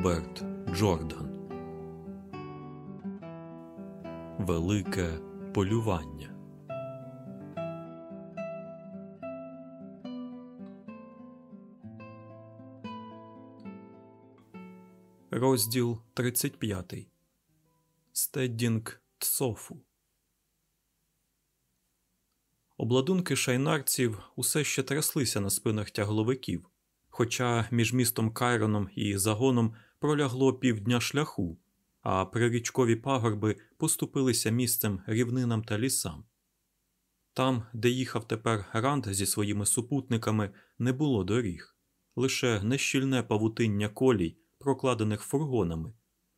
Роберт Джордан. Велике полювання. Розділ 35 Стеддінг Тсофу Обладунки шайнарців усе ще тряслися на спинах тягловиків, хоча між містом Кайроном і загоном пролягло півдня шляху, а прирічкові пагорби поступилися місцем рівнинам та лісам. Там, де їхав тепер Ранд зі своїми супутниками, не було доріг, лише нещільне павутиння колій, прокладених фургонами,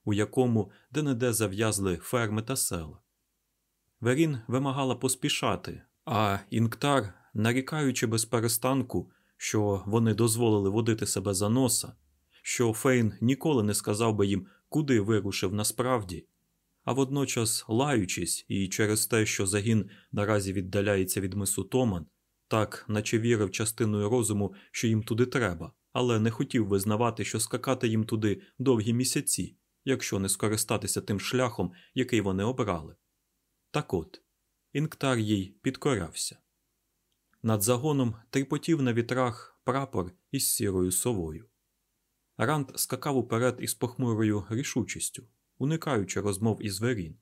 у якому де-не-де зав'язли ферми та села. Верін вимагала поспішати, а Інктар, нарікаючи без перестанку, що вони дозволили водити себе за носа, що Фейн ніколи не сказав би їм, куди вирушив насправді, а водночас лаючись і через те, що загін наразі віддаляється від мису Томан, так наче вірив частиною розуму, що їм туди треба, але не хотів визнавати, що скакати їм туди довгі місяці, якщо не скористатися тим шляхом, який вони обрали. Так от, Інктар їй підкорався. Над загоном тріпотів на вітрах прапор із сірою совою. Ранд скакав уперед із похмурою рішучістю, уникаючи розмов із Верін.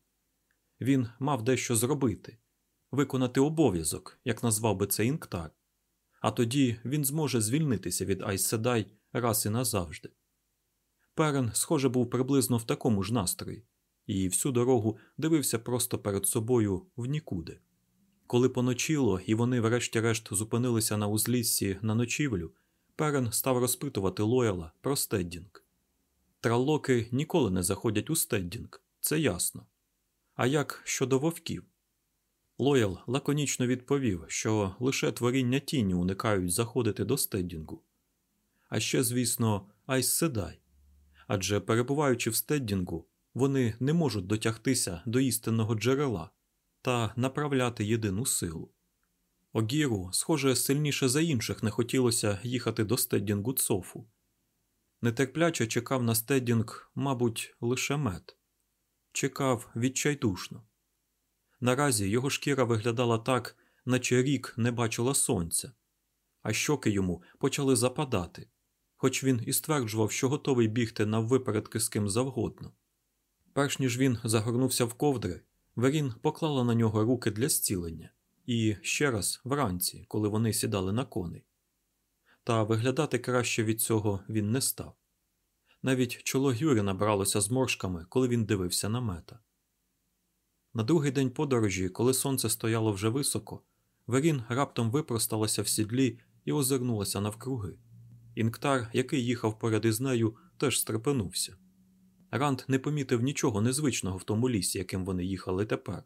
Він мав дещо зробити, виконати обов'язок, як назвав би це Інктар, а тоді він зможе звільнитися від Айседай раз і назавжди. Перен, схоже, був приблизно в такому ж настрої, і всю дорогу дивився просто перед собою в нікуди. Коли поночило і вони, врешті-решт, зупинилися на узліссі на ночівлю, Перрин став розпитувати Лояла про стеддінг. Траллоки ніколи не заходять у стеддінг, це ясно. А як щодо вовків? Лоял лаконічно відповів, що лише творіння тіні уникають заходити до стеддінгу. А ще, звісно, Айз Седай. Адже перебуваючи в стеддінгу, вони не можуть дотягтися до істинного джерела та направляти єдину силу. Огіру, схоже, сильніше за інших не хотілося їхати до стеддінгу Цофу. Нетерпляче чекав на стеддінг, мабуть, лише мед. Чекав відчайдушно. Наразі його шкіра виглядала так, наче рік не бачила сонця, а щоки йому почали западати, хоч він і стверджував, що готовий бігти наввипередки з ким завгодно. Перш ніж він загорнувся в ковдри, Верін поклала на нього руки для зцілення і ще раз вранці, коли вони сідали на коней. Та виглядати краще від цього він не став. Навіть чоло Гюрі набралося зморшками, коли він дивився на мета. На другий день подорожі, коли сонце стояло вже високо, Верін раптом випросталася в сідлі і озирнулася навкруги. Інктар, який їхав поряд із нею, теж стрепенувся. Ранд не помітив нічого незвичного в тому лісі, яким вони їхали тепер.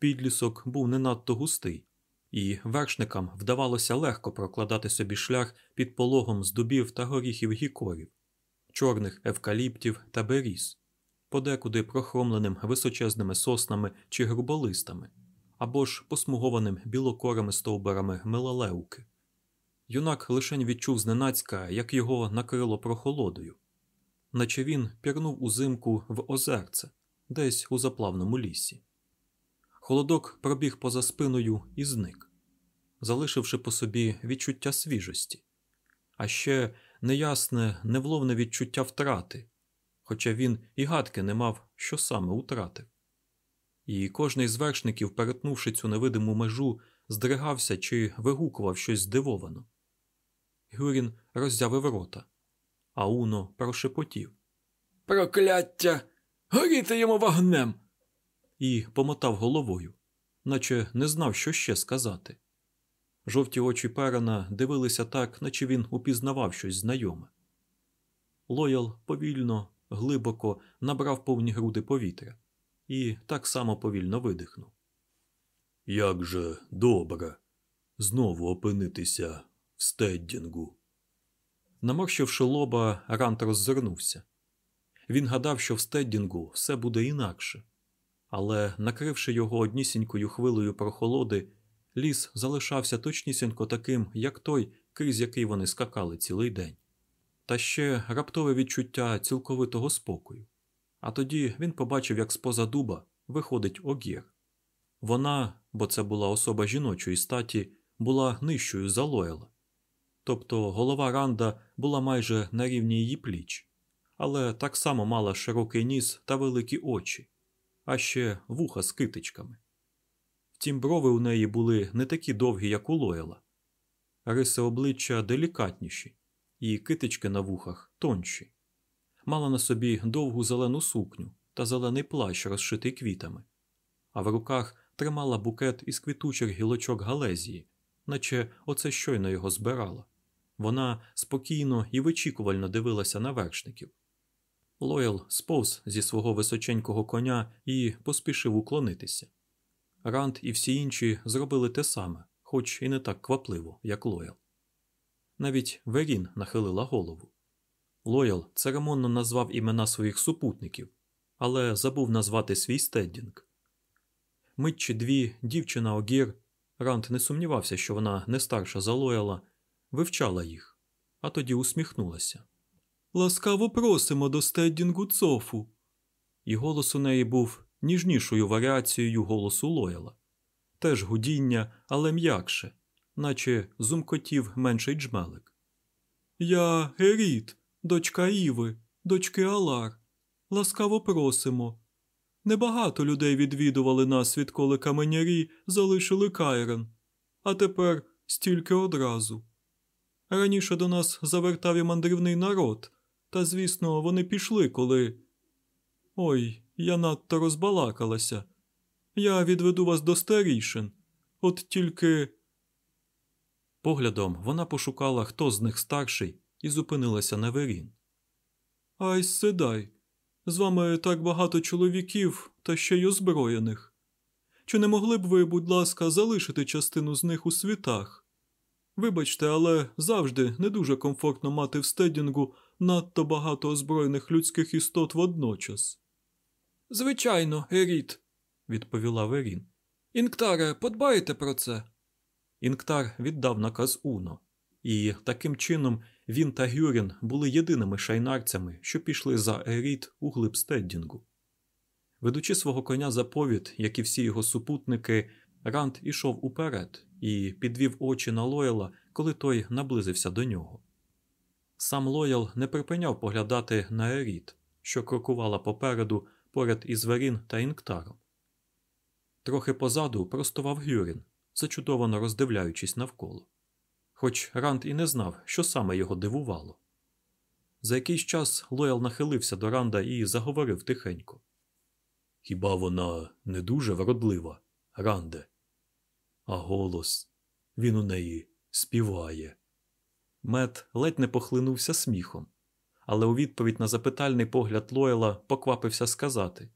Підлісок був не надто густий, і вершникам вдавалося легко прокладати собі шлях під пологом з дубів та горіхів гікорів, чорних евкаліптів та беріз, подекуди прохромленим височезними соснами чи груболистами, або ж посмугованим білокорими стовбарами мелалеуки. Юнак лишень відчув зненацька, як його накрило прохолодою, наче він пірнув узимку в озерце, десь у заплавному лісі. Холодок пробіг поза спиною і зник, залишивши по собі відчуття свіжості, а ще неясне, невловне відчуття втрати, хоча він і гадки не мав, що саме утратив. І кожний з вершників, перетнувши цю невидиму межу, здригався чи вигукував щось здивовано. Гюрін роззявив рота, а Уно прошепотів Прокляття! Горіти йому вогнем! І помотав головою, наче не знав, що ще сказати. Жовті очі Перена дивилися так, наче він упізнавав щось знайоме. Лоял повільно, глибоко набрав повні груди повітря і так само повільно видихнув. Як же добре знову опинитися в стеддінгу. Наморщивши лоба, Рант роззирнувся. Він гадав, що в стеддінгу все буде інакше але, накривши його однісінькою хвилею прохолоди, ліс залишався точнісінько таким, як той, крізь який вони скакали цілий день. та ще раптове відчуття цілковитого спокою. А тоді він побачив, як з-поза дуба виходить огір. Вона, бо це була особа жіночої статі, була нижчою за Лойла. Тобто голова Ранда була майже на рівні її пліч, але так само мала широкий ніс та великі очі, а ще вуха з китичками. Втім, брови у неї були не такі довгі, як у Лойла, риси обличчя делікатніші, і китички на вухах тонші. Мала на собі довгу зелену сукню та зелений плащ, розшитий квітами, а в руках тримала букет із квітучих гілочок галезії, наче оце щойно його збирала. Вона спокійно і вичікувально дивилася на вершників. Лоял сповз зі свого височенького коня і поспішив уклонитися. Ранд і всі інші зробили те саме, хоч і не так квапливо, як Лоял. Навіть Верін нахилила голову. Лоял церемонно назвав імена своїх супутників, але забув назвати свій стеддінг. Мить чи дві дівчина Огір, Ранд не сумнівався, що вона не старша за Лояла, вивчала їх, а тоді усміхнулася. Ласкаво просимо до стеддінгу цофу. І голос у неї був ніжнішою варіацією голосу Лояла. Теж гудіння, але м'якше, наче зумкотів менший джмелик. Я Геріт, дочка Іви, дочки Алар. Ласкаво просимо. Небагато людей відвідували нас, відколи каменярі залишили Кайрен, а тепер стільки одразу. Раніше до нас завертав і мандрівний народ, та, звісно, вони пішли, коли. Ой, я надто розбалакалася. Я відведу вас до старішин. От тільки. Поглядом вона пошукала, хто з них старший, і зупинилася на Верін. Ай, седай. З вами так багато чоловіків та ще й озброєних. Чи не могли б ви, будь ласка, залишити частину з них у світах? Вибачте, але завжди не дуже комфортно мати в стедінгу надто багато озброєних людських істот водночас. Звичайно, Еріт, відповіла Верін. Інктаре, подбаєте про це. Інктар віддав наказ Уно, і таким чином він та Гюрін були єдиними шайнарцями, що пішли за Еріт у глиб стеддінгу. Ведучи свого коня за повід, як і всі його супутники, Ранд ішов уперед і підвів очі на Лойла, коли той наблизився до нього. Сам Лоял не припиняв поглядати на Еріт, що крокувала попереду поряд із Верін та Інктаром. Трохи позаду простував Гюрін, зачудовано роздивляючись навколо. Хоч Ранд і не знав, що саме його дивувало. За якийсь час Лоял нахилився до Ранда і заговорив тихенько. Хіба вона не дуже вродлива, Ранде? А голос він у неї співає. Мед ледь не похлинувся сміхом, але у відповідь на запитальний погляд Лойла поквапився сказати: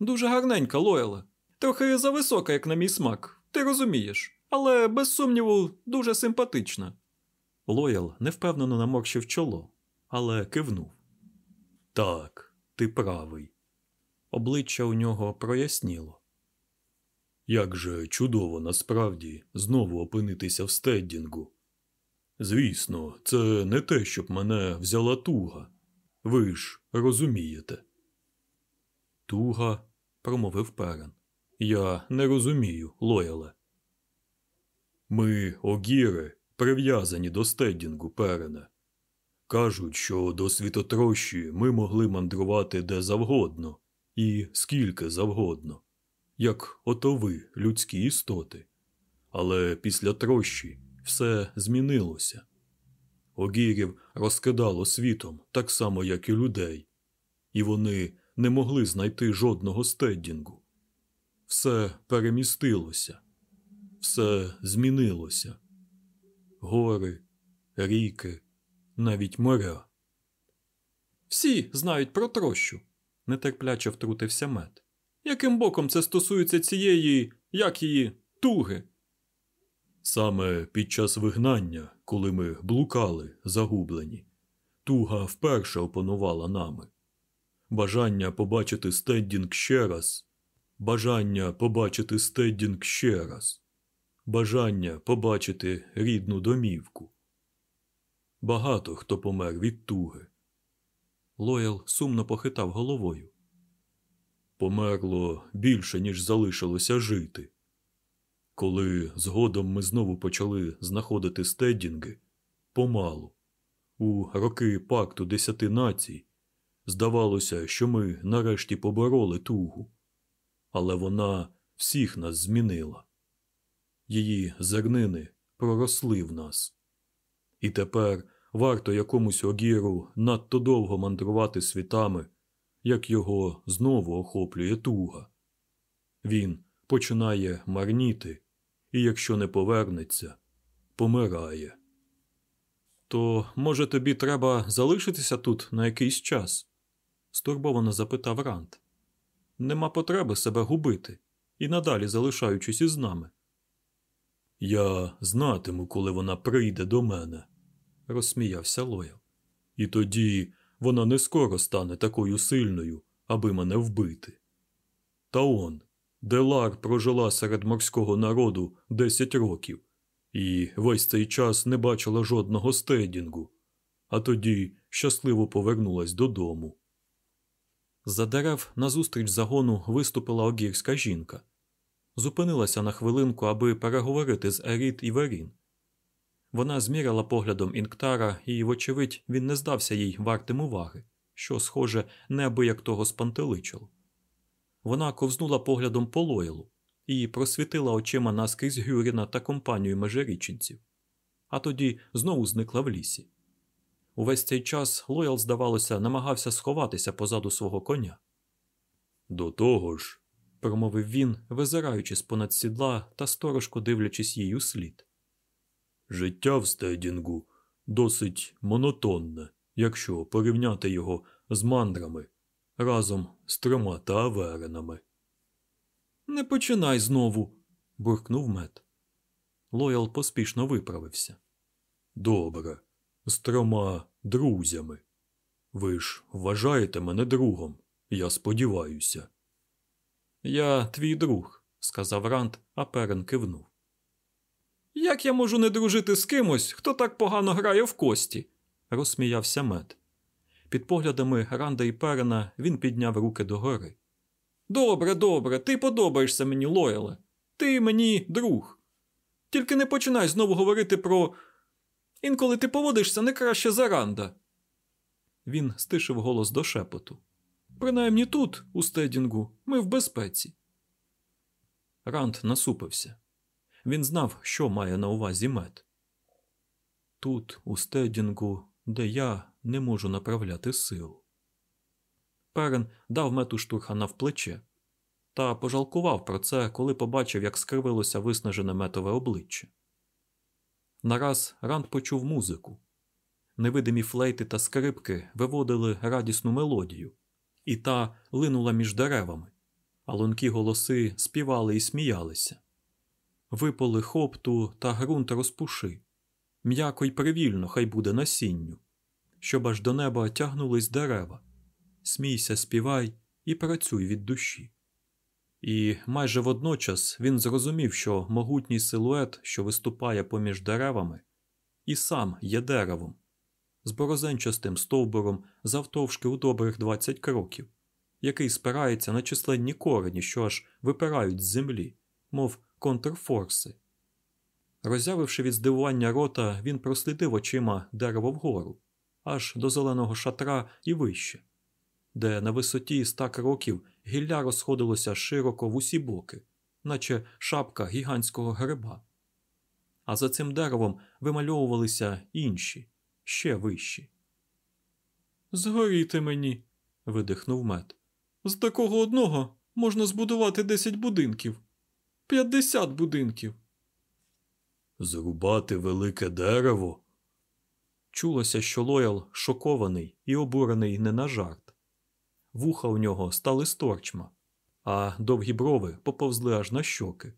Дуже гарненька, Лойла. Трохи зависока, як на мій смак, ти розумієш, але без сумніву дуже симпатична. Лоял невпевнено наморщив чоло, але кивнув. Так, ти правий. Обличчя у нього проясніло. Як же чудово насправді знову опинитися в стеддінгу. Звісно, це не те, щоб мене взяла туга. Ви ж розумієте. Туга, промовив перен. Я не розумію, Лояле. Ми, огіри, прив'язані до стеддінгу перене. Кажуть, що до світотрощі ми могли мандрувати де завгодно і скільки завгодно, як ото ви, людські істоти. Але після трощі все змінилося. Огірів розкидало світом так само, як і людей, і вони не могли знайти жодного стеддінгу. Все перемістилося, все змінилося. Гори, ріки, навіть моря. Всі знають про трощу, нетерпляче втрутився мед. Яким боком це стосується цієї, як її, туги? Саме під час вигнання, коли ми блукали, загублені, туга вперше опанувала нами. Бажання побачити стеддінг ще раз, бажання побачити стеддінг ще раз, бажання побачити рідну домівку. багато хто помер від туги. Лоял сумно похитав головою. Померло більше, ніж залишилося жити. Коли згодом ми знову почали знаходити стедінги, помалу, у роки пакту десяти націй, здавалося, що ми нарешті побороли тугу, але вона всіх нас змінила. Її зернини проросли в нас. І тепер варто якомусь огіру надто довго мандрувати світами, як його знову охоплює туга. Він починає марніти, і якщо не повернеться, помирає. То, може, тобі треба залишитися тут на якийсь час? стурбовано запитав Рант. Нема потреби себе губити і надалі залишаючись із нами. Я знатиму, коли вона прийде до мене, розсміявся Лоял. І тоді вона не скоро стане такою сильною, аби мене вбити. Та он, Делар прожила серед морського народу десять років і весь цей час не бачила жодного стедінгу, а тоді щасливо повернулась додому. За дерев назустріч загону виступила огірська жінка. Зупинилася на хвилинку, аби переговорити з Еріт і Верін. Вона зміряла поглядом Інктара, і, вочевидь, він не здався їй вартим уваги, що, схоже, неабияк того спантеличило. Вона ковзнула поглядом по Лойлу і просвітила очима наскрізь Гюріна та компанію межиріченців, а тоді знову зникла в лісі. Увесь цей час Лоял, здавалося, намагався сховатися позаду свого коня. До того ж, промовив він, визираючи з понад сідла та сторожко дивлячись їй у слід. Життя в стедінгу досить монотонне, якщо порівняти його з мандрами разом з трьома таверенами. Не починай знову. буркнув мед. Лоял поспішно виправився. Добре, з трьома друзями. Ви ж вважаєте мене другом, я сподіваюся. Я твій друг, сказав Рант, а перен кивнув. Як я можу не дружити з кимось, хто так погано грає в кості? розсміявся мед. Під поглядами Ранда і Перена він підняв руки догори. Добре, добре, ти подобаєшся мені, Лояле. Ти мені друг. Тільки не починай знову говорити про. Інколи ти поводишся не краще за Ранда. Він стишив голос до шепоту. Принаймні тут, у стедінгу, ми в безпеці. Ранд насупився. Він знав, що має на увазі мед. Тут, у стедінгу, де я не можу направляти силу. Перен дав мету штурхана в плече та пожалкував про це, коли побачив, як скривилося виснажене метове обличчя. Нараз Ранд почув музику. Невидимі флейти та скрипки виводили радісну мелодію, і та линула між деревами, а лункі голоси співали і сміялися. Виполи хопту та ґрунт розпуши. М'яко й привільно хай буде насінню, щоб аж до неба тягнулись дерева. Смійся, співай і працюй від душі. І майже водночас він зрозумів, що могутній силует, що виступає поміж деревами, і сам є деревом, з борозенчастим стовбуром завтовшки у добрих 20 кроків, який спирається на численні корені, що аж випирають з землі, мов контрфорси. Роззявивши від здивування рота, він прослідив очима дерево вгору, аж до зеленого шатра і вище, де на висоті ста кроків гілля розходилося широко в усі боки, наче шапка гігантського гриба. А за цим деревом вимальовувалися інші, ще вищі. Згоріти мені, видихнув мед. З такого одного можна збудувати десять будинків, п'ятдесят будинків. Зрубати велике дерево. Чулося, що Лоял шокований і обурений не на жарт. Вуха у нього стали сторчма, а довгі брови поповзли аж на щоки.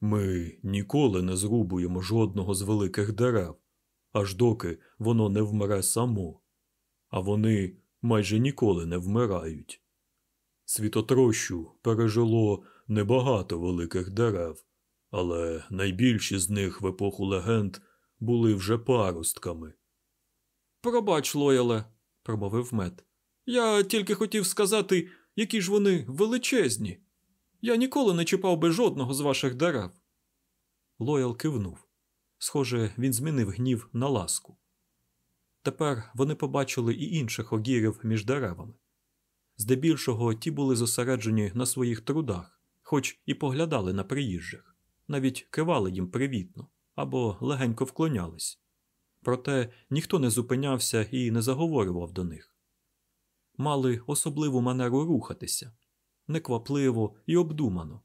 Ми ніколи не зрубуємо жодного з великих дерев, аж доки воно не вмре само, а вони майже ніколи не вмирають. Світотрощу пережило небагато великих дерев, але найбільші з них в епоху легенд були вже паростками, Пробач, Лояле, промовив мед. Я тільки хотів сказати, які ж вони величезні. Я ніколи не чіпав би жодного з ваших дерев. Лоял кивнув. Схоже, він змінив гнів на ласку. Тепер вони побачили і інших огірів між деревами. Здебільшого ті були зосереджені на своїх трудах, хоч і поглядали на приїжджих, навіть кивали їм привітно або легенько вклонялись. Проте ніхто не зупинявся і не заговорював до них. Мали особливу манеру рухатися неквапливо і обдумано,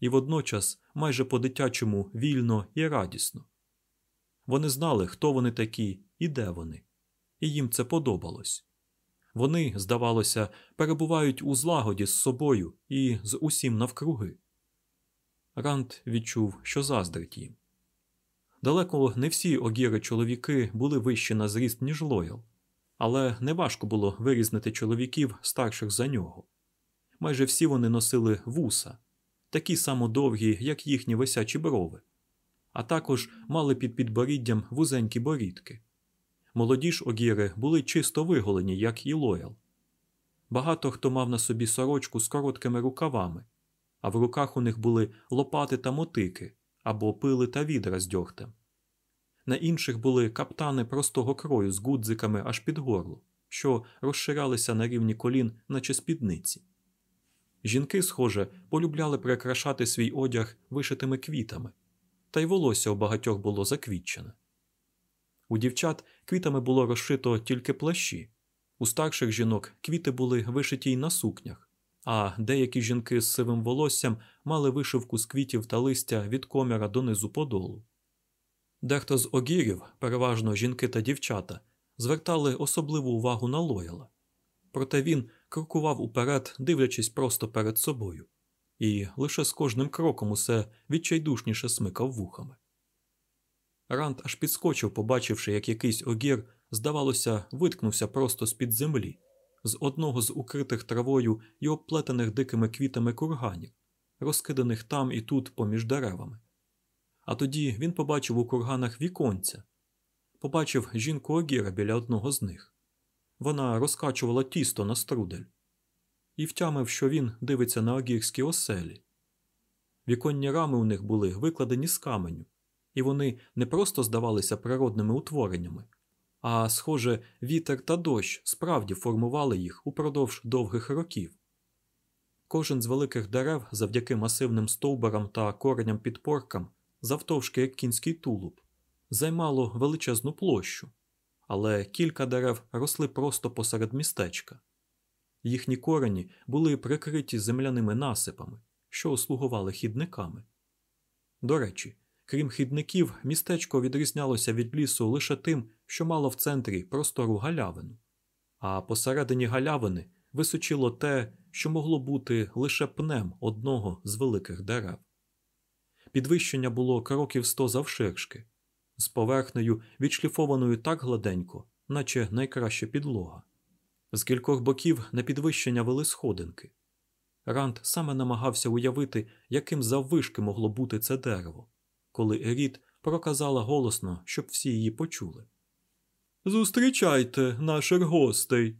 і водночас майже по-дитячому вільно і радісно. Вони знали, хто вони такі і де вони, і їм це подобалось. Вони, здавалося, перебувають у злагоді з собою і з усім навкруги. Ранд відчув, що заздрить їм. Далеко не всі огіри чоловіки були вищі на зріст, ніж лоял, але неважко було вирізнити чоловіків старших за нього. Майже всі вони носили вуса, такі само довгі, як їхні висячі брови, а також мали під підборіддям вузенькі борідки. Молоді ж огіри були чисто виголені, як і лоял. Багато хто мав на собі сорочку з короткими рукавами, а в руках у них були лопати та мотики або пили та відра з дьогтем. На інших були каптани простого крою з гудзиками аж під горло, що розширялися на рівні колін, наче спідниці. Жінки, схоже, полюбляли прикрашати свій одяг вишитими квітами, та й волосся у багатьох було заквітчене. У дівчат квітами було розшито тільки плащі, у старших жінок квіти були вишиті й на сукнях, а деякі жінки з сивим волоссям мали вишивку з квітів та листя від коміра донизу подолу. Дехто з огірів, переважно жінки та дівчата, звертали особливу увагу на лояла, проте він крокував уперед, дивлячись просто перед собою, і лише з кожним кроком усе відчайдушніше смикав вухами. Ранд аж підскочив, побачивши, як якийсь огір, здавалося, виткнувся просто з під землі, з одного з укритих травою і обплетених дикими квітами курганів, розкиданих там і тут поміж деревами. А тоді він побачив у курганах віконця, побачив жінку огіра біля одного з них. Вона розкачувала тісто на струдель і втямив, що він дивиться на огірські оселі. Віконні рами у них були викладені з каменю, і вони не просто здавалися природними утвореннями, а, схоже, вітер та дощ справді формували їх упродовж довгих років. Кожен з великих дерев, завдяки масивним стовбурам та кореням підпоркам, завтовшки як кінський тулуб, займало величезну площу, але кілька дерев росли просто посеред містечка. Їхні корені були прикриті земляними насипами, що слугували хідниками. До речі, крім хідників, містечко відрізнялося від лісу лише тим, що мало в центрі простору галявину, а посередині галявини височило те, що могло бути лише пнем одного з великих дерев. Підвищення було кроків сто завширшки, з поверхнею, відшліфованою так гладенько, наче найкраща підлога. З кількох боків на підвищення вели сходинки. Ранд саме намагався уявити, яким заввишки могло бути це дерево, коли Еріт проказала голосно, щоб всі її почули. Зустрічайте наших гостей.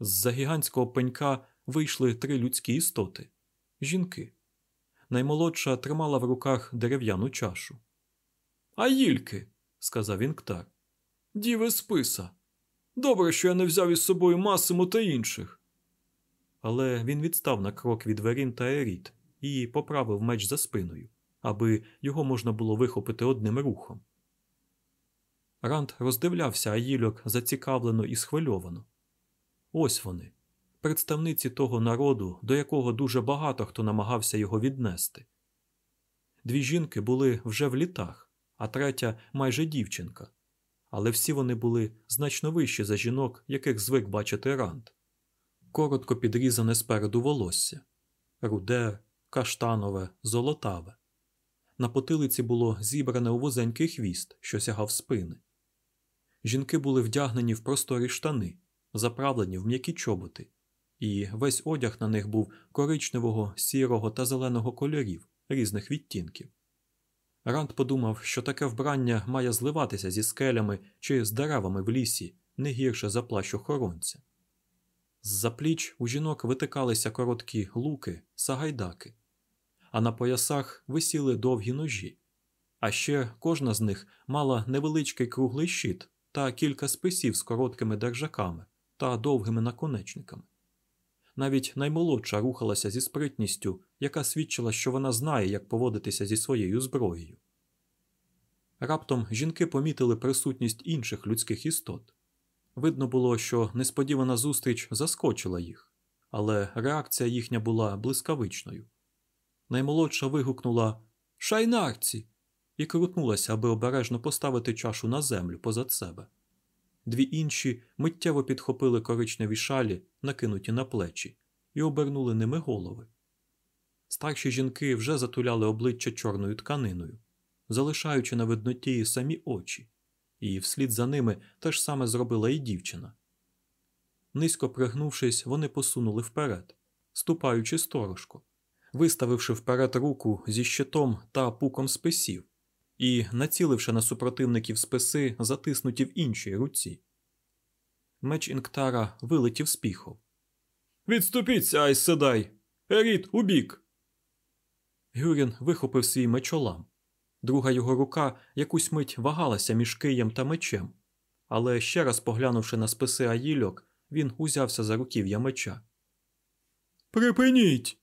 З за гігантського пенька вийшли три людські істоти жінки. Наймолодша тримала в руках дерев'яну чашу. А їльки, сказав Інктар. Діви списа. Добре, що я не взяв із собою Масиму та інших. Але він відстав на крок від Верін та Еріт і поправив меч за спиною, аби його можна було вихопити одним рухом. Ранд роздивлявся Аїльок зацікавлено і схвильовано. Ось вони, представниці того народу, до якого дуже багато хто намагався його віднести. Дві жінки були вже в літах, а третя майже дівчинка але всі вони були значно вищі за жінок, яких звик бачити Ранд. Коротко підрізане спереду волосся руде, каштанове, золотаве. На потилиці було зібране у вузенький хвіст, що сягав спини. Жінки були вдягнені в просторі штани, заправлені в м'які чоботи, і весь одяг на них був коричневого, сірого та зеленого кольорів різних відтінків. Ранд подумав, що таке вбрання має зливатися зі скелями чи з деревами в лісі, не гірше за плащ охоронця. З-за пліч у жінок витикалися короткі луки, сагайдаки, а на поясах висіли довгі ножі. А ще кожна з них мала невеличкий круглий щит та кілька списів з короткими держаками та довгими наконечниками. Навіть наймолодша рухалася зі спритністю, яка свідчила, що вона знає, як поводитися зі своєю зброєю. Раптом жінки помітили присутність інших людських істот. Видно було, що несподівана зустріч заскочила їх, але реакція їхня була блискавичною. Наймолодша вигукнула Шайнарці! І крутнулася, аби обережно поставити чашу на землю позад себе. Дві інші миттєво підхопили коричневі шалі, накинуті на плечі, і обернули ними голови. Старші жінки вже затуляли обличчя чорною тканиною, залишаючи на видноті самі очі, і вслід за ними те ж саме зробила і дівчина. Низько пригнувшись, вони посунули вперед, ступаючи сторожко, виставивши вперед руку зі щитом та пуком списів, і, націливши на супротивників списи, затиснуті в іншій руці. Меч Інктара вилетів з піхов. Відступіться, Айс Седай! Еріт, убік! Гюрін вихопив свій мечолам. Друга його рука якусь мить вагалася між києм та мечем, але ще раз поглянувши на списи Аїльок, він узявся за руків'я меча. Припиніть!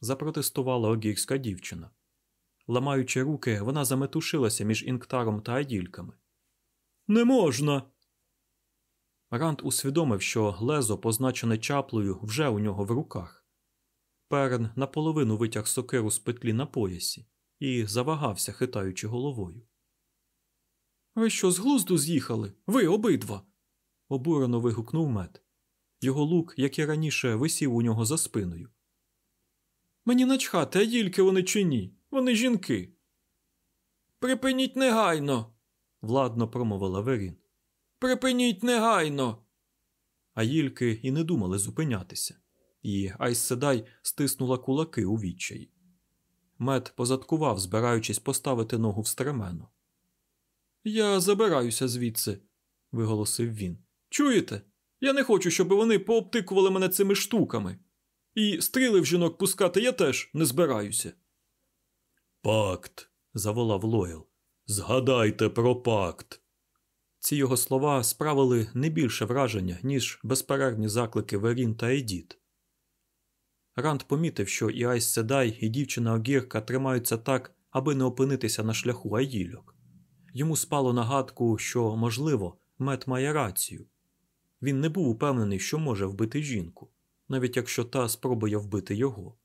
запротестувала огірська дівчина. Ламаючи руки, вона заметушилася між інктаром та адільками. Не можна. Ранд усвідомив, що лезо, позначене чаплею, вже у нього в руках. Перен наполовину витяг сокиру з петлі на поясі і завагався, хитаючи головою. Ви що з глузду з'їхали? Ви обидва. обурено вигукнув мед. Його лук, як і раніше, висів у нього за спиною. Мені начхати, а дільки вони чи ні. Вони жінки. Припиніть негайно. владно промовила Верін. Припиніть негайно. А їльки і не думали зупинятися, і Айс Седай стиснула кулаки у відчаї. Мед позадкував, збираючись поставити ногу в стремено. Я забираюся звідси, виголосив він. Чуєте? Я не хочу, щоб вони пообтикували мене цими штуками. І стріли в жінок пускати я теж не збираюся. Пакт. заволав Лойл. Згадайте про пакт. Ці його слова справили не більше враження, ніж безперервні заклики Верін та Едіт. Ранд помітив, що і Айс Седай, і дівчина Огірка тримаються так, аби не опинитися на шляху Аїльок. Йому спало нагадку, що, можливо, мед має рацію. Він не був упевнений, що може вбити жінку, навіть якщо та спробує вбити його.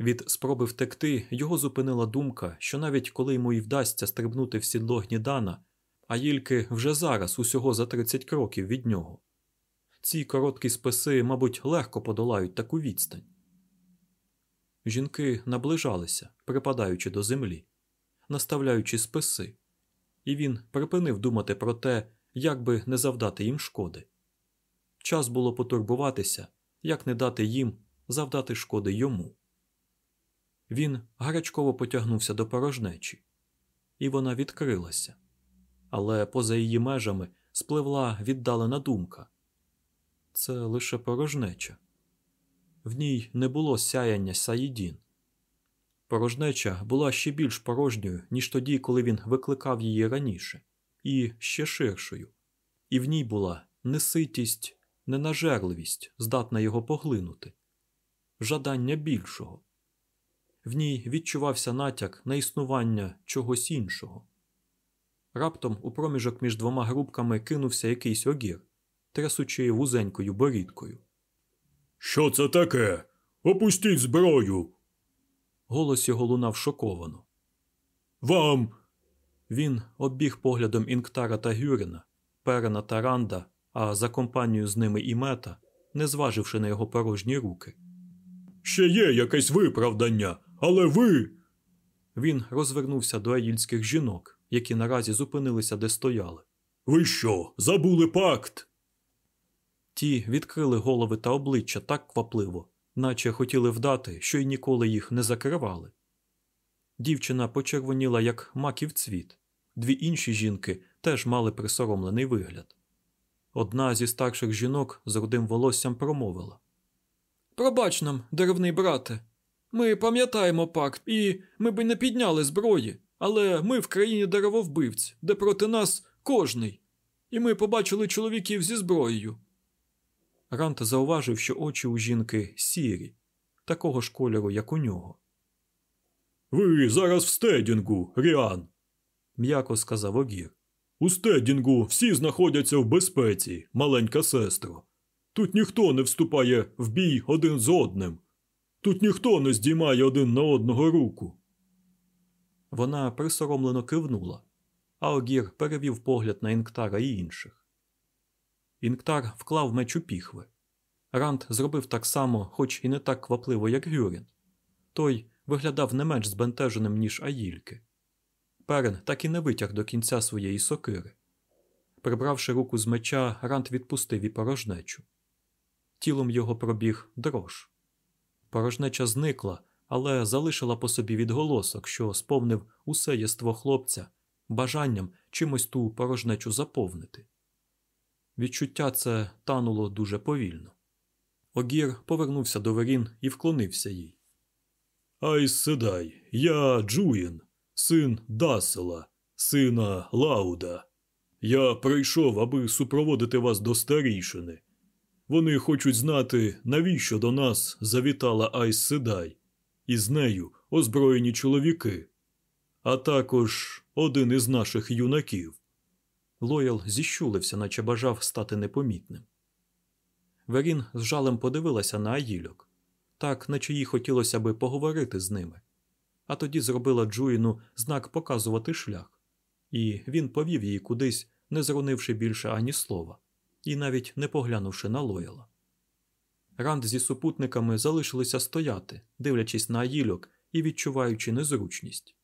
Від спроби втекти його зупинила думка, що навіть коли йому й вдасться стрибнути в сідло гнідана, Аїльки вже зараз усього за 30 кроків від нього. Ці короткі списи, мабуть, легко подолають таку відстань. Жінки наближалися, припадаючи до землі, наставляючи списи, і він припинив думати про те, як би не завдати їм шкоди. Час було потурбуватися, як не дати їм завдати шкоди йому. Він гарячково потягнувся до порожнечі, і вона відкрилася. Але поза її межами спливла віддалена думка це лише порожнеча. В ній не було сяяння Саїдін. Порожнеча була ще більш порожньою, ніж тоді, коли він викликав її раніше, і ще ширшою, і в ній була неситість, ненажерливість, здатна його поглинути, жадання більшого. В ній відчувався натяк на існування чогось іншого. Раптом у проміжок між двома групками кинувся якийсь огір, трясучи вузенькою борідкою. Що це таке? Опустіть зброю. Голос його лунав шоковано. Вам. Він обіг поглядом Інктара та Гюрина, Перена та Ранда, а за компанію з ними і мета, не зваживши на його порожні руки. Ще є якесь виправдання, але ви. Він розвернувся до аїльських жінок, які наразі зупинилися, де стояли. Ви що, забули пакт? Ті відкрили голови та обличчя так квапливо, наче хотіли вдати, що й ніколи їх не закривали. Дівчина почервоніла, як маків цвіт, дві інші жінки теж мали присоромлений вигляд. Одна зі старших жінок з рудим волоссям промовила. Пробач нам, деревний брате. Ми пам'ятаємо пакт, і ми би не підняли зброї, але ми в країні деревовбивць, де проти нас кожний. І ми побачили чоловіків зі зброєю. Рант зауважив, що очі у жінки сірі, такого ж кольору, як у нього. Ви зараз в стедінгу, Ріан, М'яко сказав Огір. У стедінгу всі знаходяться в безпеці, маленька сестро. Тут ніхто не вступає в бій один з одним. Тут ніхто не здіймає один на одного руку. Вона присоромлено кивнула, а Огір перевів погляд на Інктара і інших. Інктар вклав меч у піхви. Ранд зробив так само, хоч і не так квапливо, як Гюрін. Той виглядав не менш збентеженим, ніж Аїльки. Перен так і не витяг до кінця своєї сокири. Прибравши руку з меча, Рант відпустив і порожнечу. Тілом його пробіг дрож. Порожнеча зникла, але залишила по собі відголосок, що сповнив усе єство хлопця, бажанням чимось ту порожнечу заповнити. Відчуття це тануло дуже повільно. Огір повернувся до Верін і вклонився їй. Айс седай, я Джуїн, син Дасела, сина Лауда. Я прийшов, аби супроводити вас до старішини. Вони хочуть знати, навіщо до нас завітала Айс Седай, і з нею озброєні чоловіки, а також один із наших юнаків. Лоял зіщулився, наче бажав стати непомітним. Верін з жалем подивилася на Аїльок, так, наче їй хотілося би поговорити з ними, а тоді зробила Джуїну знак показувати шлях, і він повів її кудись, не зрунивши більше ані слова, і навіть не поглянувши на Лояла. Ранд зі супутниками залишилися стояти, дивлячись на Аїльок і відчуваючи незручність.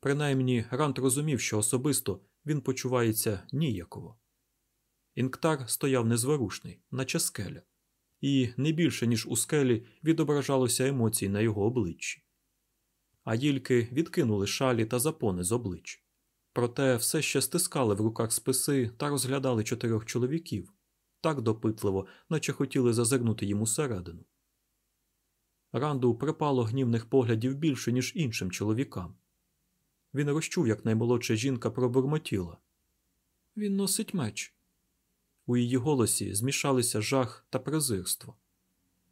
Принаймні, Ранд розумів, що особисто він почувається ніяково. Інктар стояв незворушний, наче скеля, і не більше, ніж у скелі, відображалося емоцій на його обличчі. А їльки відкинули шалі та запони з облич. Проте все ще стискали в руках списи та розглядали чотирьох чоловіків так допитливо, наче хотіли зазирнути їм усередину. Ранду припало гнівних поглядів більше, ніж іншим чоловікам. Він розчув, як наймолодша жінка пробурмотіла. Він носить меч. У її голосі змішалися жах та презирство.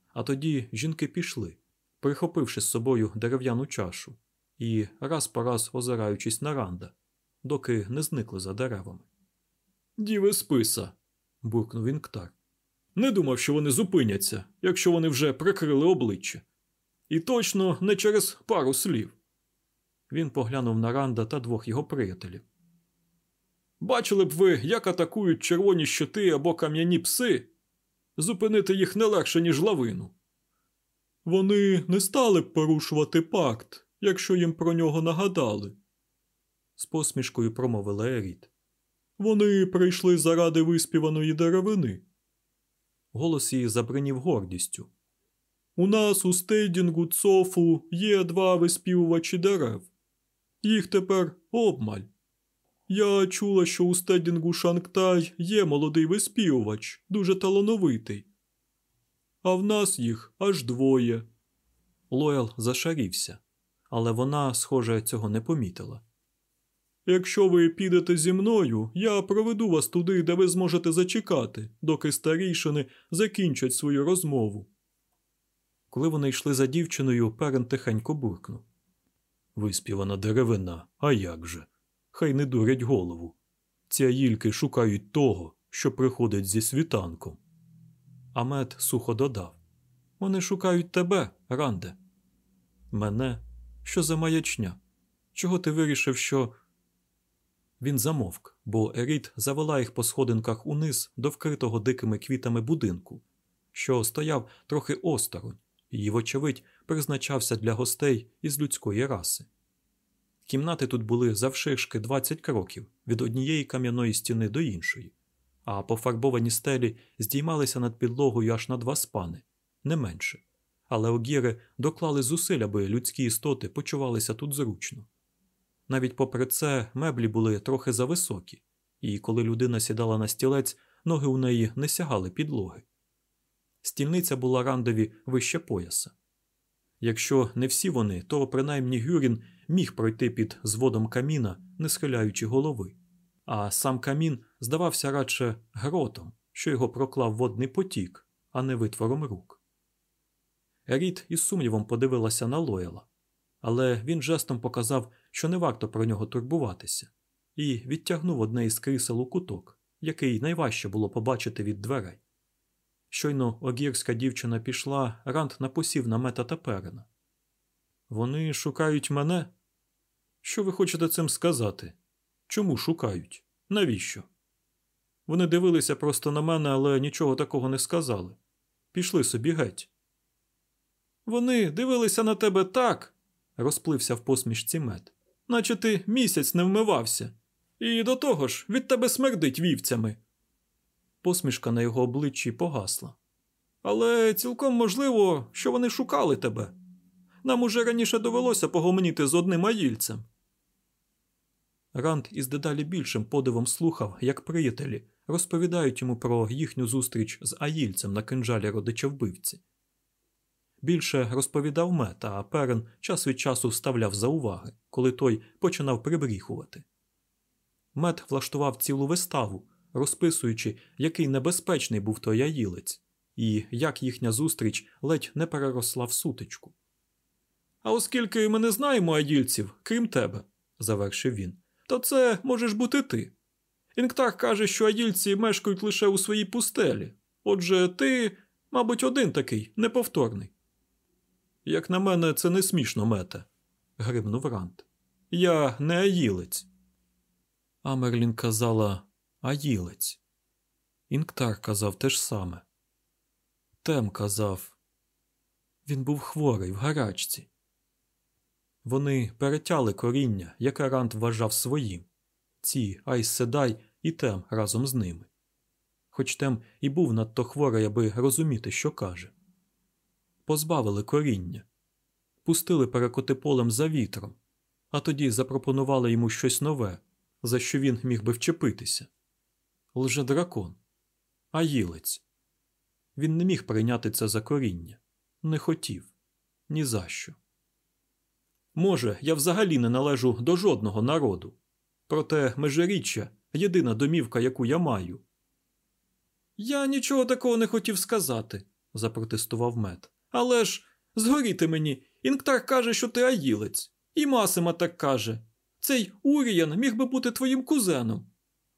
А тоді жінки пішли, прихопивши з собою дерев'яну чашу і раз по раз озираючись на ранда, доки не зникли за деревами. Діви списа, буркнув Інктар. Не думав, що вони зупиняться, якщо вони вже прикрили обличчя. І точно не через пару слів. Він поглянув на Ранда та двох його приятелів. Бачили б ви, як атакують червоні щити або кам'яні пси. Зупинити їх не легше, ніж лавину. Вони не стали б порушувати пакт, якщо їм про нього нагадали. З посмішкою промовила Еріт. Вони прийшли заради виспіваної деревини. Голос її забринів гордістю. У нас у стейдінгу цофу є два виспівувачі дерев. Їх тепер обмаль. Я чула, що у стедінгу Шангтай є молодий виспівувач, дуже талановитий. А в нас їх аж двоє. Лоял зашарівся, але вона, схоже, цього не помітила. Якщо ви підете зі мною, я проведу вас туди, де ви зможете зачекати, доки старійшини закінчать свою розмову. Коли вони йшли за дівчиною, перен тихенько буркнув. Виспівана деревина, а як же? Хай не дурять голову. Ці аїльки шукають того, що приходить зі світанком. Амет сухо додав Вони шукають тебе, Ранде. Мене? Що за маячня? Чого ти вирішив, що. Він замовк, бо Еріт завела їх по сходинках униз до вкритого дикими квітами будинку, що стояв трохи осторонь і, вочевидь, призначався для гостей із людської раси. Кімнати тут були завширшки 20 кроків від однієї кам'яної стіни до іншої, а пофарбовані стелі здіймалися над підлогою аж на два спани, не менше. Але огіри доклали зусиль, аби людські істоти почувалися тут зручно. Навіть попри це меблі були трохи зависокі, і коли людина сідала на стілець, ноги у неї не сягали підлоги. Стільниця була рандові вище пояса. Якщо не всі вони, то принаймні Гюрін міг пройти під зводом каміна, не схиляючи голови, а сам камін здавався радше гротом, що його проклав водний потік, а не витвором рук. Рід із сумнівом подивилася на Лоєла, але він жестом показав, що не варто про нього турбуватися, і відтягнув одне із крісел у куток, який найважче було побачити від дверей. Щойно огірська дівчина пішла, Рант напосів на мета та перена. Вони шукають мене? Що ви хочете цим сказати? Чому шукають? Навіщо? Вони дивилися просто на мене, але нічого такого не сказали. Пішли собі геть. Вони дивилися на тебе так, розплився в посмішці мед, наче ти місяць не вмивався. І до того ж від тебе смердить вівцями. Посмішка на його обличчі погасла. Але цілком можливо, що вони шукали тебе. Нам уже раніше довелося погомоніти з одним аїльцем. Ранд із дедалі більшим подивом слухав, як приятелі розповідають йому про їхню зустріч з аїльцем на кинжалі родича вбивці. Більше розповідав мет, а перен час від часу вставляв зауваги, коли той починав прибріхувати. Мет влаштував цілу виставу, розписуючи, який небезпечний був той аїлець, і як їхня зустріч ледь не переросла в сутичку. А оскільки ми не знаємо аїльців, крім тебе, завершив він, то це можеш бути ти. Інктар каже, що аїльці мешкають лише у своїй пустелі. Отже, ти, мабуть, один такий, неповторний. Як на мене, це не смішно, мете, гримнув Рант. Я не аїлець. Амерлін казала аїлець. Інктар казав те ж саме. Тем казав. Він був хворий в гарячці. Вони перетяли коріння, яке Рант вважав своїм, ці Айс Седай і Тем разом з ними. Хоч Тем і був надто хворий, аби розуміти, що каже. Позбавили коріння, пустили перекоти полем за вітром, а тоді запропонували йому щось нове, за що він міг би вчепитися. Лжедракон, аїлець. Він не міг прийняти це за коріння, не хотів ні за що. Може, я взагалі не належу до жодного народу. Проте межиріччя єдина домівка, яку я маю. Я нічого такого не хотів сказати, запротестував мед. Але ж згоріти мені, Інктар каже, що ти аїлець, і Масима так каже. Цей Уріян міг би бути твоїм кузеном.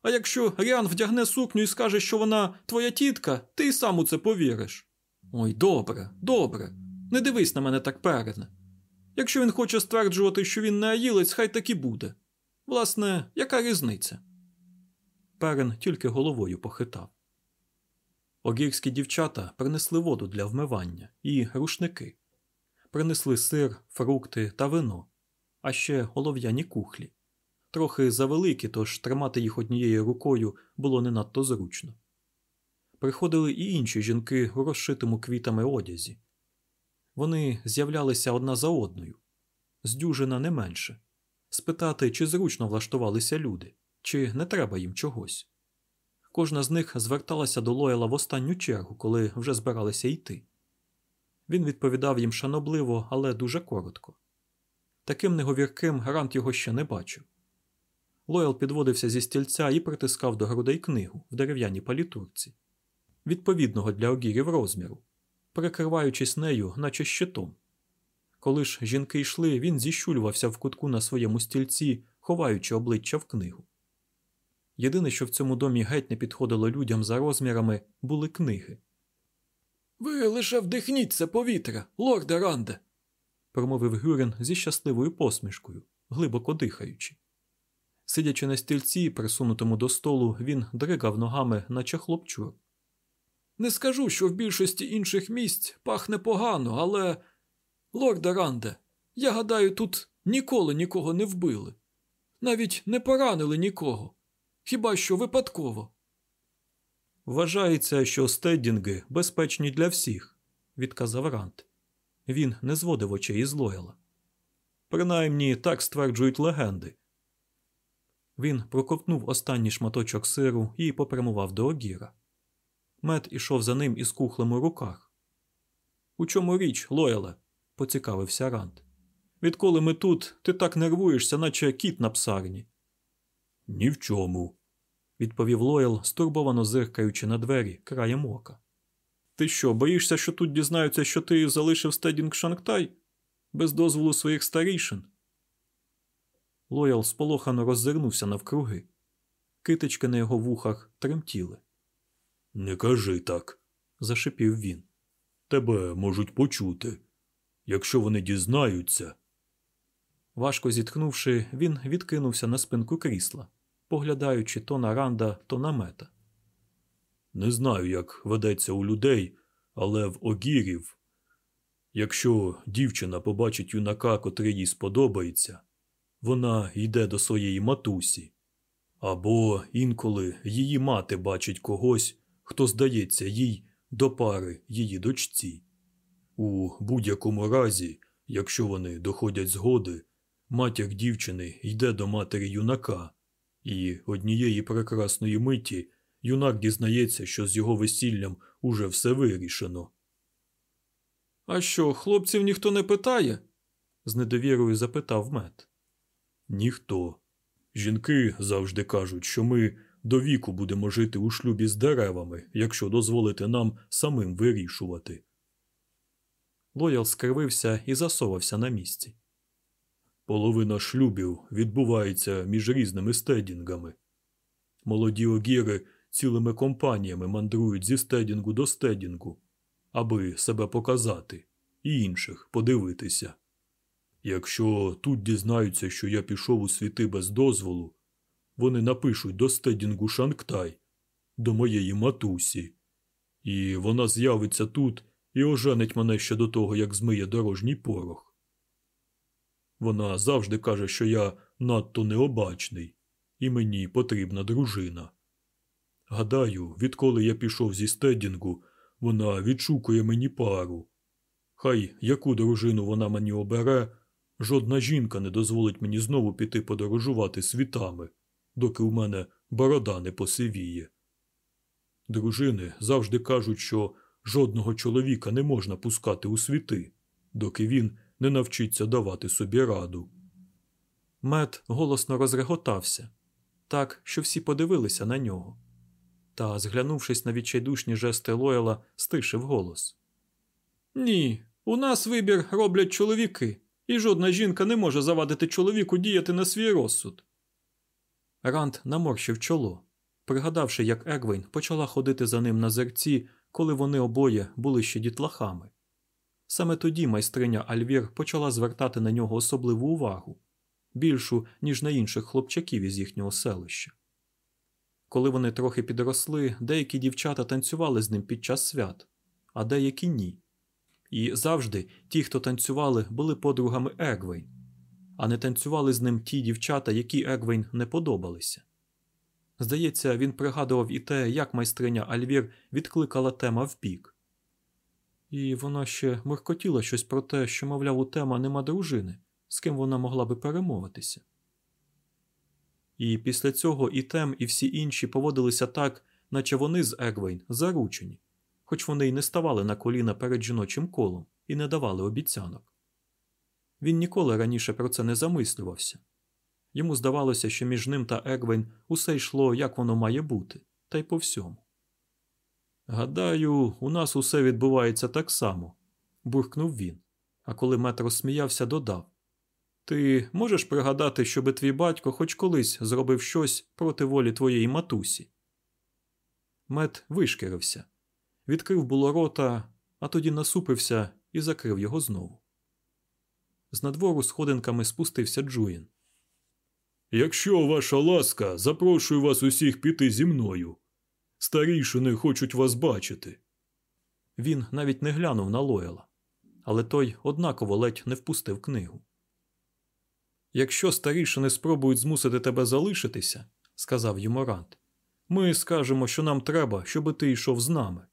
А якщо Ріан вдягне сукню і скаже, що вона твоя тітка, ти й сам у це повіриш. Ой, добре, добре. Не дивись на мене так перене. Якщо він хоче стверджувати, що він не аїлець, хай так і буде. Власне, яка різниця? Перен тільки головою похитав. Огірські дівчата принесли воду для вмивання і рушники, принесли сир, фрукти та вино, а ще олов'яні кухлі. Трохи завеликі, тож тримати їх однією рукою було не надто зручно. Приходили і інші жінки у розшитому квітами одязі. Вони з'являлися одна за одною, з дюжина не менше, спитати, чи зручно влаштувалися люди, чи не треба їм чогось. Кожна з них зверталася до Лоєла в останню чергу, коли вже збиралися йти. Він відповідав їм шанобливо, але дуже коротко. Таким неговірким Рант його ще не бачив. Лоял підводився зі стільця і притискав до грудей книгу в дерев'яній палітурці, відповідного для огірів розміру, перекриваючись нею, наче щитом. Коли ж жінки йшли, він зіщулювався в кутку на своєму стільці, ховаючи обличчя в книгу. Єдине, що в цьому домі геть не підходило людям за розмірами, були книги. Ви лише вдихніть це повітря, лорде Ранде, промовив Гюрен зі щасливою посмішкою, глибоко дихаючи. Сидячи на стільці, присунутому до столу, він дригав ногами, наче хлопчур. Не скажу, що в більшості інших місць пахне погано, але. Лорде Ранде, я гадаю, тут ніколи нікого не вбили, навіть не поранили нікого, хіба що випадково. Вважається, що стеддінги безпечні для всіх, відказав Рант. Він не зводив очей із Лойла. Принаймні так стверджують легенди. Він проковтнув останній шматочок сиру і попрямував до огіра. Мед ішов за ним із кухлем у руках. У чому річ, Лояле? поцікавився Ранд. Відколи ми тут, ти так нервуєшся, наче кіт на псарні. Ні в чому, відповів Лоял, стурбовано зиркаючи на двері краєм ока. Ти що, боїшся, що тут дізнаються, що ти залишив стедінг Шангтай? Без дозволу своїх старішин? Лоял сполохано роззирнувся навкруги. Китички на його вухах тремтіли. Не кажи так, зашипів він. Тебе можуть почути. Якщо вони дізнаються. Важко зітхнувши, він відкинувся на спинку крісла, поглядаючи то на Ранда, то на мета. Не знаю, як ведеться у людей, але в огірів. Якщо дівчина побачить юнака, котрий їй сподобається, вона йде до своєї матусі. Або інколи її мати бачить когось, хто здається їй до пари її дочці. У будь-якому разі, якщо вони доходять згоди, матір дівчини йде до матері юнака, і однієї прекрасної миті юнак дізнається, що з його весіллям уже все вирішено. А що, хлопців ніхто не питає? з недовірою запитав мед. Ніхто. Жінки завжди кажуть, що ми до віку будемо жити у шлюбі з деревами, якщо дозволити нам самим вирішувати. Лоял скривився і засовався на місці. Половина шлюбів відбувається між різними стедінгами. Молоді огіри цілими компаніями мандрують зі стедінгу до стедінгу, аби себе показати і інших подивитися. Якщо тут дізнаються, що я пішов у світи без дозволу, вони напишуть до стедінгу Шанктай, до моєї матусі, і вона з'явиться тут і оженить мене ще до того, як змиє дорожній порох. Вона завжди каже, що я надто необачний, і мені потрібна дружина. Гадаю, відколи я пішов зі стедінгу, вона відшукує мені пару. Хай яку дружину вона мені обере, жодна жінка не дозволить мені знову піти подорожувати світами, доки у мене борода не посивіє. Дружини завжди кажуть, що жодного чоловіка не можна пускати у світи, доки він не навчиться давати собі раду. Мед голосно розреготався, так, що всі подивилися на нього. Та, зглянувшись на відчайдушні жести Лойла, стишив голос. Ні, у нас вибір роблять чоловіки, і жодна жінка не може завадити чоловіку діяти на свій розсуд. Ранд наморщив чоло, пригадавши, як Егвейн почала ходити за ним на зерці, коли вони обоє були ще дітлахами. Саме тоді майстриня Альвір почала звертати на нього особливу увагу більшу, ніж на інших хлопчаків із їхнього селища. Коли вони трохи підросли, деякі дівчата танцювали з ним під час свят, а деякі ні. І завжди ті, хто танцювали, були подругами Егвейн, а не танцювали з ним ті дівчата, які Егвейн не подобалися. Здається, він пригадував і те, як майстриня Альвір відкликала тема вбік. І вона ще муркотіла щось про те, що, мовляв, у тема нема дружини, з ким вона могла би перемовитися. І після цього і Тем, і всі інші поводилися так, наче вони з Егвейн заручені, хоч вони й не ставали на коліна перед жіночим колом і не давали обіцянок. Він ніколи раніше про це не замислювався. Йому здавалося, що між ним та Егвейн усе йшло, як воно має бути, та й по всьому. Гадаю, у нас усе відбувається так само, буркнув він, а коли мет розсміявся, додав Ти можеш пригадати, щоби твій батько хоч колись зробив щось проти волі твоєї матусі? Мет вишкірився, відкрив було рота, а тоді насупився і закрив його знову. З надвору сходинками спустився Джуїн. Якщо ваша ласка, запрошую вас усіх піти зі мною. Старішини хочуть вас бачити. Він навіть не глянув на Лояла, але той однаково ледь не впустив книгу. Якщо старішини спробують змусити тебе залишитися, сказав йому Рант, ми скажемо, що нам треба, щоб ти йшов з нами.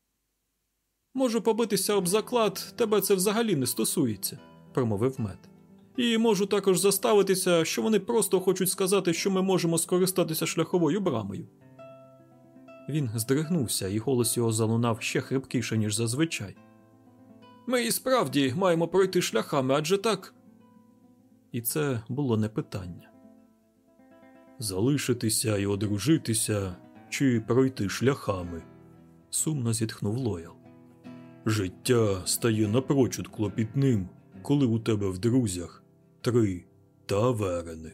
Можу побитися об заклад, тебе це взагалі не стосується, промовив мед. І можу також заставитися, що вони просто хочуть сказати, що ми можемо скористатися шляховою брамою. Він здригнувся, і голос його залунав ще хрипкіше, ніж зазвичай. Ми і справді маємо пройти шляхами, адже так. І це було не питання. Залишитися і одружитися чи пройти шляхами. Сумно зітхнув Лоял. Життя стає напрочуд клопітним, коли у тебе в друзях три таверни.